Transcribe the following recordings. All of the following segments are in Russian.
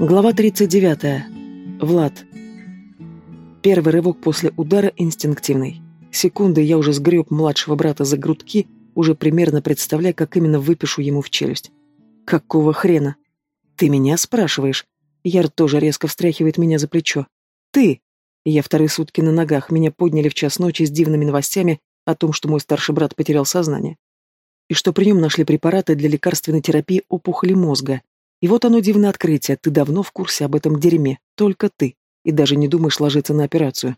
Глава 39. Влад. Первый рывок после удара инстинктивный. Секунды я уже сгреб младшего брата за грудки, уже примерно представляя, как именно выпишу ему в челюсть. Какого хрена? Ты меня спрашиваешь? Яр тоже резко встряхивает меня за плечо. Ты! Я вторые сутки на ногах, меня подняли в час ночи с дивными новостями о том, что мой старший брат потерял сознание. И что при нем нашли препараты для лекарственной терапии опухоли мозга, и вот оно дивное открытие, ты давно в курсе об этом дерьме, только ты, и даже не думаешь ложиться на операцию.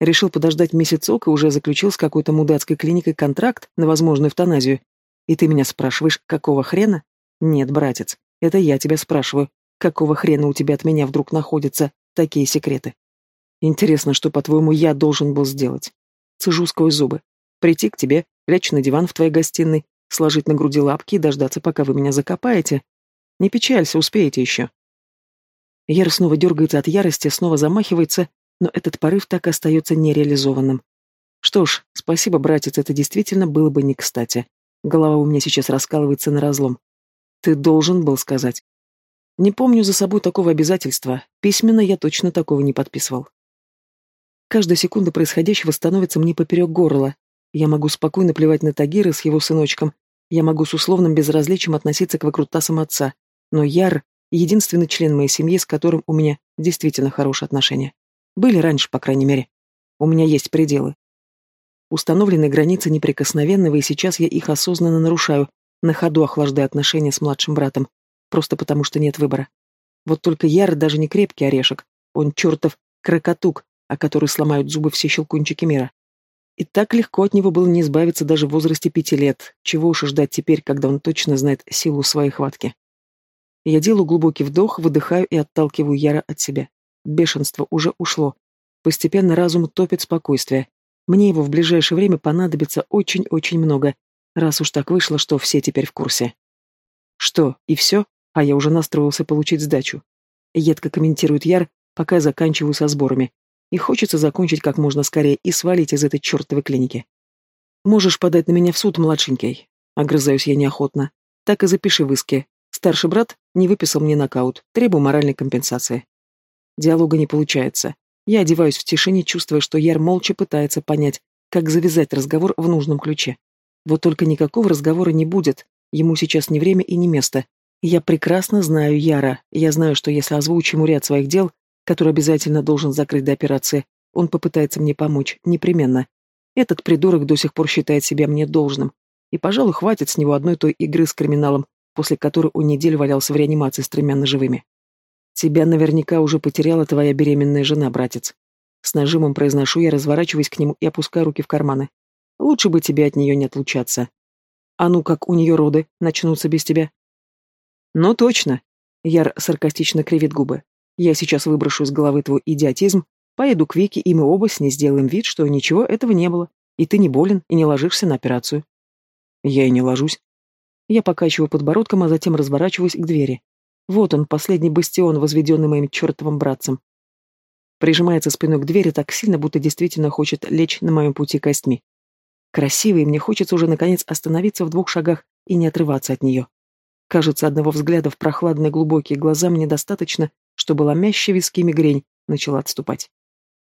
Решил подождать месяцок и уже заключил с какой-то мудацкой клиникой контракт на возможную эвтаназию. И ты меня спрашиваешь, какого хрена? Нет, братец, это я тебя спрашиваю, какого хрена у тебя от меня вдруг находятся такие секреты? Интересно, что, по-твоему, я должен был сделать? Цежу сквозь зубы. Прийти к тебе, лечь на диван в твоей гостиной, сложить на груди лапки и дождаться, пока вы меня закопаете, не печалься, успеете еще. Яр снова дергается от ярости, снова замахивается, но этот порыв так и остается нереализованным. Что ж, спасибо, братец, это действительно было бы не кстати. Голова у меня сейчас раскалывается на разлом. Ты должен был сказать. Не помню за собой такого обязательства. Письменно я точно такого не подписывал. Каждая секунда происходящего становится мне поперек горла. Я могу спокойно плевать на Тагира с его сыночком. Я могу с условным безразличием относиться к выкрутасам отца но Яр — единственный член моей семьи, с которым у меня действительно хорошие отношения. Были раньше, по крайней мере. У меня есть пределы. Установленные границы неприкосновенного, и сейчас я их осознанно нарушаю, на ходу охлаждая отношения с младшим братом, просто потому что нет выбора. Вот только Яр даже не крепкий орешек, он чертов крокотук, о который сломают зубы все щелкунчики мира. И так легко от него было не избавиться даже в возрасте пяти лет, чего уж ждать теперь, когда он точно знает силу своей хватки. Я делаю глубокий вдох, выдыхаю и отталкиваю Яра от себя. Бешенство уже ушло. Постепенно разум топит спокойствие. Мне его в ближайшее время понадобится очень-очень много, раз уж так вышло, что все теперь в курсе. Что, и все? А я уже настроился получить сдачу. Едко комментирует Яр, пока заканчиваю со сборами. И хочется закончить как можно скорее и свалить из этой чертовой клиники. Можешь подать на меня в суд, младшенький. Огрызаюсь я неохотно. Так и запиши в иске. Старший брат не выписал мне нокаут, требую моральной компенсации. Диалога не получается. Я одеваюсь в тишине, чувствуя, что Яр молча пытается понять, как завязать разговор в нужном ключе. Вот только никакого разговора не будет, ему сейчас не время и не место. Я прекрасно знаю Яра, я знаю, что если озвучу ему ряд своих дел, которые обязательно должен закрыть до операции, он попытается мне помочь, непременно. Этот придурок до сих пор считает себя мне должным. И, пожалуй, хватит с него одной той игры с криминалом, после которой он неделю валялся в реанимации с тремя ножевыми. Тебя наверняка уже потеряла твоя беременная жена, братец. С нажимом произношу я, разворачиваясь к нему и опускаю руки в карманы. Лучше бы тебе от нее не отлучаться. А ну, как у нее роды начнутся без тебя? Ну, точно. Яр саркастично кривит губы. Я сейчас выброшу из головы твой идиотизм, поеду к Вике, и мы оба с ней сделаем вид, что ничего этого не было, и ты не болен и не ложишься на операцию. Я и не ложусь. Я покачиваю подбородком, а затем разворачиваюсь к двери. Вот он, последний бастион, возведенный моим чертовым братцем. Прижимается спиной к двери так сильно, будто действительно хочет лечь на моем пути костьми. Красивый, мне хочется уже наконец остановиться в двух шагах и не отрываться от нее. Кажется, одного взгляда в прохладные глубокие глаза мне достаточно, чтобы ломящая виски мигрень начала отступать.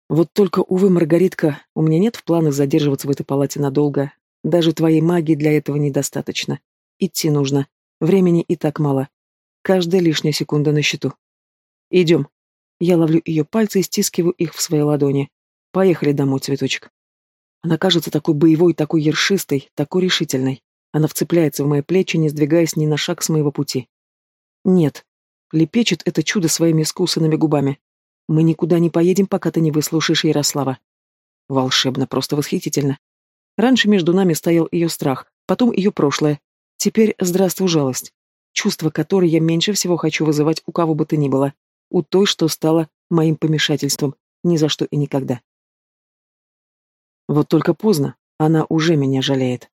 Вот только, увы, Маргаритка, у меня нет в планах задерживаться в этой палате надолго. Даже твоей магии для этого недостаточно. Идти нужно. Времени и так мало. Каждая лишняя секунда на счету. Идем. Я ловлю ее пальцы и стискиваю их в своей ладони. Поехали домой, цветочек. Она кажется такой боевой, такой ершистой, такой решительной. Она вцепляется в мои плечи, не сдвигаясь ни на шаг с моего пути. Нет. Лепечет это чудо своими искусанными губами. Мы никуда не поедем, пока ты не выслушаешь Ярослава. Волшебно, просто восхитительно. Раньше между нами стоял ее страх, потом ее прошлое, Теперь здравствуй, жалость. Чувство, которое я меньше всего хочу вызывать у кого бы то ни было. У той, что стало моим помешательством. Ни за что и никогда. Вот только поздно. Она уже меня жалеет.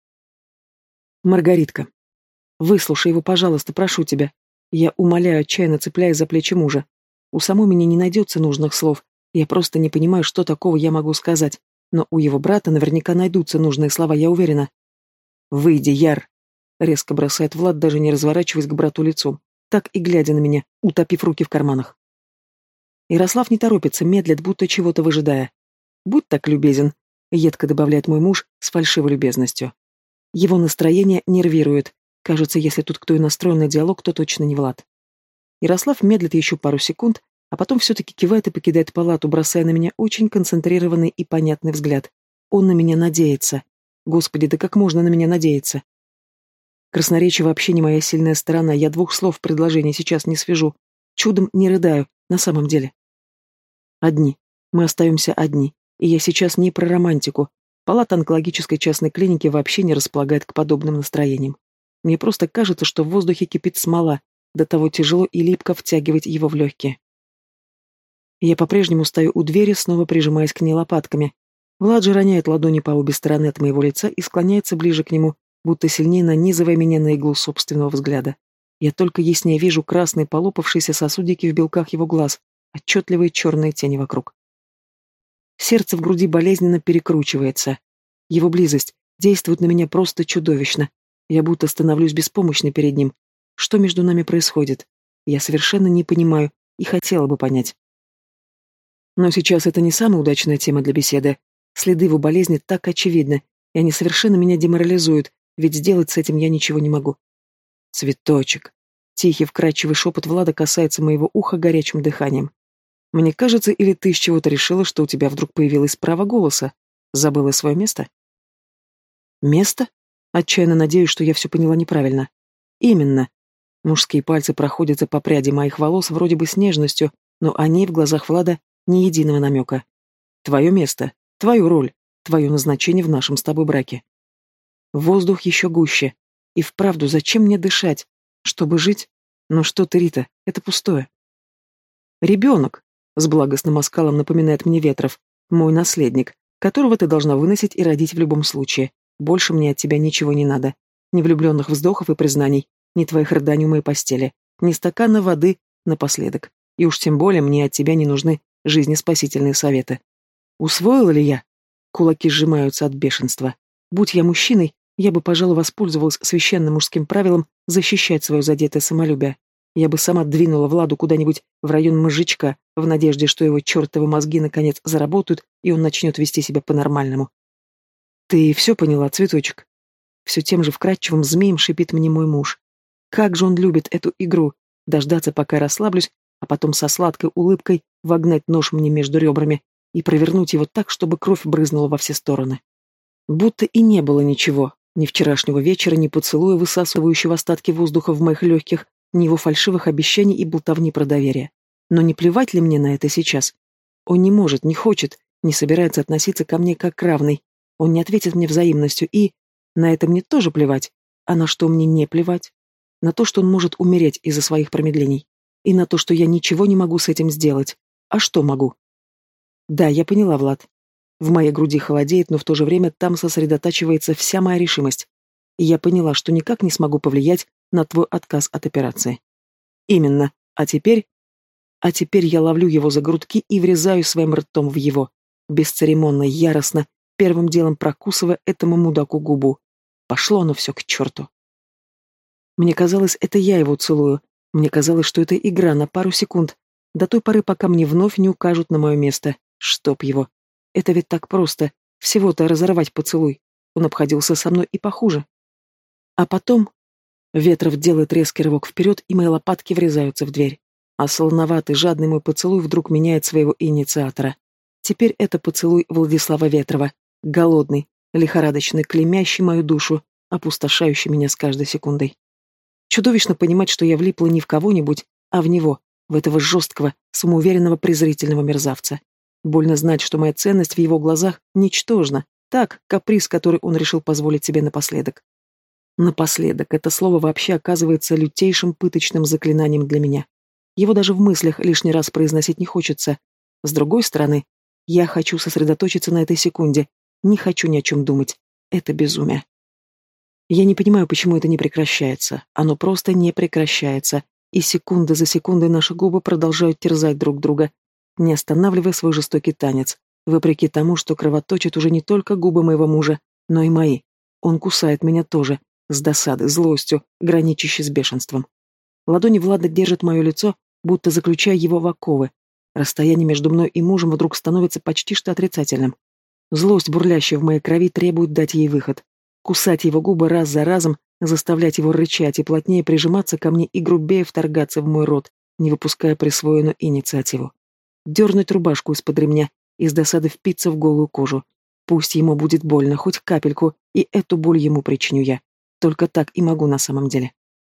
Маргаритка. Выслушай его, пожалуйста, прошу тебя. Я умоляю, отчаянно цепляясь за плечи мужа. У самой меня не найдется нужных слов. Я просто не понимаю, что такого я могу сказать. Но у его брата наверняка найдутся нужные слова, я уверена. «Выйди, Яр!» Резко бросает Влад, даже не разворачиваясь к брату лицом. так и глядя на меня, утопив руки в карманах. Ярослав не торопится, медлит, будто чего-то выжидая. «Будь так любезен», — едко добавляет мой муж с фальшивой любезностью. Его настроение нервирует. Кажется, если тут кто и настроен на диалог, то точно не Влад. Ярослав медлит еще пару секунд, а потом все-таки кивает и покидает палату, бросая на меня очень концентрированный и понятный взгляд. Он на меня надеется. Господи, да как можно на меня надеяться? Красноречие вообще не моя сильная сторона, я двух слов в предложении сейчас не свяжу. Чудом не рыдаю, на самом деле. Одни. Мы остаемся одни. И я сейчас не про романтику. Палата онкологической частной клиники вообще не располагает к подобным настроениям. Мне просто кажется, что в воздухе кипит смола, до того тяжело и липко втягивать его в легкие. Я по-прежнему стою у двери, снова прижимаясь к ней лопатками. Влад же роняет ладони по обе стороны от моего лица и склоняется ближе к нему, будто сильнее нанизывая меня на иглу собственного взгляда. Я только яснее вижу красные полопавшиеся сосудики в белках его глаз, отчетливые черные тени вокруг. Сердце в груди болезненно перекручивается. Его близость действует на меня просто чудовищно. Я будто становлюсь беспомощной перед ним. Что между нами происходит? Я совершенно не понимаю и хотела бы понять. Но сейчас это не самая удачная тема для беседы. Следы его болезни так очевидны, и они совершенно меня деморализуют, ведь сделать с этим я ничего не могу. Цветочек. Тихий, вкрадчивый шепот Влада касается моего уха горячим дыханием. Мне кажется, или ты с чего-то решила, что у тебя вдруг появилось право голоса? Забыла свое место? Место? Отчаянно надеюсь, что я все поняла неправильно. Именно. Мужские пальцы проходятся по пряди моих волос вроде бы с нежностью, но они в глазах Влада ни единого намека. Твое место, твою роль, твое назначение в нашем с тобой браке. Воздух еще гуще. И вправду, зачем мне дышать? Чтобы жить? Ну что ты, Рита, это пустое. Ребенок, с благостным оскалом напоминает мне Ветров, мой наследник, которого ты должна выносить и родить в любом случае. Больше мне от тебя ничего не надо. Ни влюбленных вздохов и признаний, ни твоих рыданий у моей постели, ни стакана воды напоследок. И уж тем более мне от тебя не нужны жизнеспасительные советы. Усвоила ли я? Кулаки сжимаются от бешенства. Будь я мужчиной, я бы, пожалуй, воспользовалась священным мужским правилом защищать свое задетое самолюбие. Я бы сама двинула Владу куда-нибудь в район мозжечка, в надежде, что его чертовы мозги наконец заработают, и он начнет вести себя по-нормальному. «Ты все поняла, цветочек?» Все тем же вкрадчивым змеем шипит мне мой муж. Как же он любит эту игру, дождаться, пока я расслаблюсь, а потом со сладкой улыбкой вогнать нож мне между ребрами и провернуть его так, чтобы кровь брызнула во все стороны. Будто и не было ничего, ни вчерашнего вечера, ни поцелуя, высасывающего остатки воздуха в моих легких, ни его фальшивых обещаний и болтовни про доверие. Но не плевать ли мне на это сейчас? Он не может, не хочет, не собирается относиться ко мне как к равной. Он не ответит мне взаимностью, и... На это мне тоже плевать. А на что мне не плевать? На то, что он может умереть из-за своих промедлений и на то, что я ничего не могу с этим сделать. А что могу? Да, я поняла, Влад. В моей груди холодеет, но в то же время там сосредотачивается вся моя решимость. И я поняла, что никак не смогу повлиять на твой отказ от операции. Именно. А теперь... А теперь я ловлю его за грудки и врезаю своим ртом в его. Бесцеремонно, яростно, первым делом прокусывая этому мудаку губу. Пошло оно все к черту. Мне казалось, это я его целую, мне казалось, что это игра на пару секунд, до той поры, пока мне вновь не укажут на мое место. Чтоб его. Это ведь так просто. Всего-то разорвать поцелуй. Он обходился со мной и похуже. А потом... Ветров делает резкий рывок вперед, и мои лопатки врезаются в дверь. А солоноватый, жадный мой поцелуй вдруг меняет своего инициатора. Теперь это поцелуй Владислава Ветрова. Голодный, лихорадочный, клемящий мою душу, опустошающий меня с каждой секундой. Чудовищно понимать, что я влипла не в кого-нибудь, а в него, в этого жесткого, самоуверенного, презрительного мерзавца. Больно знать, что моя ценность в его глазах ничтожна. Так, каприз, который он решил позволить себе напоследок. Напоследок, это слово вообще оказывается лютейшим пыточным заклинанием для меня. Его даже в мыслях лишний раз произносить не хочется. С другой стороны, я хочу сосредоточиться на этой секунде, не хочу ни о чем думать. Это безумие. Я не понимаю, почему это не прекращается. Оно просто не прекращается. И секунда за секундой наши губы продолжают терзать друг друга, не останавливая свой жестокий танец, вопреки тому, что кровоточит уже не только губы моего мужа, но и мои. Он кусает меня тоже, с досадой, злостью, граничащей с бешенством. Ладони Влада держат мое лицо, будто заключая его в оковы. Расстояние между мной и мужем вдруг становится почти что отрицательным. Злость, бурлящая в моей крови, требует дать ей выход. Кусать его губы раз за разом, заставлять его рычать и плотнее прижиматься ко мне и грубее вторгаться в мой рот, не выпуская присвоенную инициативу. Дернуть рубашку из-под ремня и с досады впиться в голую кожу. Пусть ему будет больно, хоть капельку, и эту боль ему причиню я. Только так и могу на самом деле.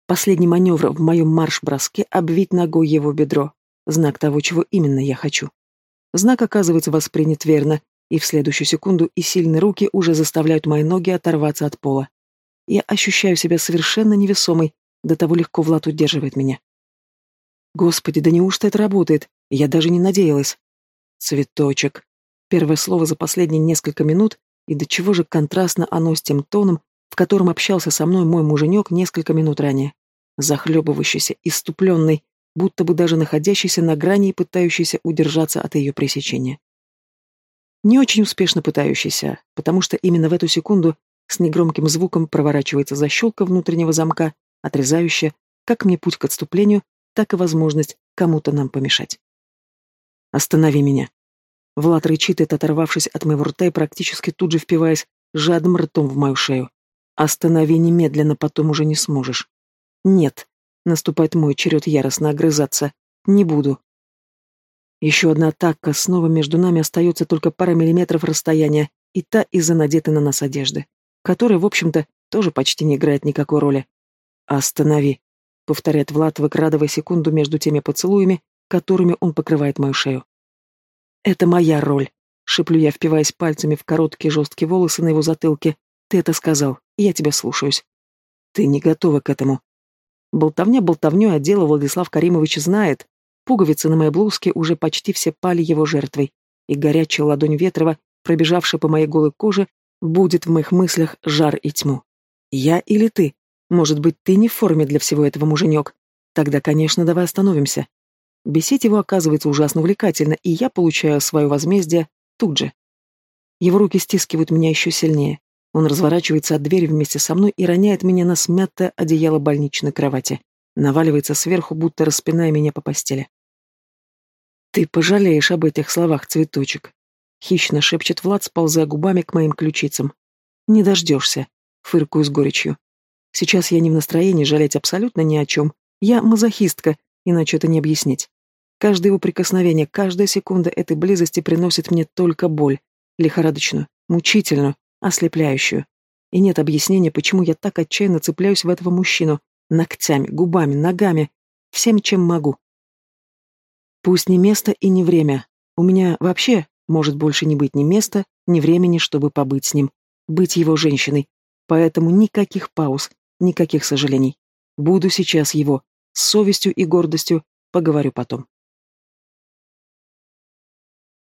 Последний маневр в моем марш-броске — обвить ногой его бедро. Знак того, чего именно я хочу. Знак оказывается воспринят верно, и в следующую секунду и сильные руки уже заставляют мои ноги оторваться от пола. Я ощущаю себя совершенно невесомой, до того легко Влад удерживает меня. Господи, да неужто это работает? Я даже не надеялась. Цветочек. Первое слово за последние несколько минут, и до чего же контрастно оно с тем тоном, в котором общался со мной мой муженек несколько минут ранее захлебывающийся, иступленный, будто бы даже находящийся на грани и пытающийся удержаться от ее пресечения. Не очень успешно пытающийся, потому что именно в эту секунду с негромким звуком проворачивается защелка внутреннего замка, отрезающая как мне путь к отступлению, так и возможность кому-то нам помешать. «Останови меня!» Влад рычит, это оторвавшись от моего рта и практически тут же впиваясь жадным ртом в мою шею. «Останови немедленно, потом уже не сможешь». Нет. Наступает мой черед яростно огрызаться. Не буду. Еще одна атака, снова между нами остается только пара миллиметров расстояния, и та из-за надетой на нас одежды, которая, в общем-то, тоже почти не играет никакой роли. «Останови», — повторяет Влад, выкрадывая секунду между теми поцелуями, которыми он покрывает мою шею. «Это моя роль», — шиплю я, впиваясь пальцами в короткие жесткие волосы на его затылке. «Ты это сказал, я тебя слушаюсь». «Ты не готова к этому», Болтовня болтовню, а дело Владислав Каримович знает. Пуговицы на моей блузке уже почти все пали его жертвой, и горячая ладонь Ветрова, пробежавшая по моей голой коже, будет в моих мыслях жар и тьму. Я или ты? Может быть, ты не в форме для всего этого, муженек? Тогда, конечно, давай остановимся. Бесить его оказывается ужасно увлекательно, и я получаю свое возмездие тут же. Его руки стискивают меня еще сильнее. Он разворачивается от двери вместе со мной и роняет меня на смятое одеяло больничной кровати. Наваливается сверху, будто распиная меня по постели. «Ты пожалеешь об этих словах, цветочек», — хищно шепчет Влад, сползая губами к моим ключицам. «Не дождешься», — фыркую с горечью. «Сейчас я не в настроении жалеть абсолютно ни о чем. Я мазохистка, иначе это не объяснить. Каждое его прикосновение, каждая секунда этой близости приносит мне только боль, лихорадочную, мучительную, ослепляющую. И нет объяснения, почему я так отчаянно цепляюсь в этого мужчину, ногтями, губами, ногами, всем, чем могу. Пусть не место и не время. У меня вообще может больше не быть ни места, ни времени, чтобы побыть с ним, быть его женщиной. Поэтому никаких пауз, никаких сожалений. Буду сейчас его, с совестью и гордостью, поговорю потом.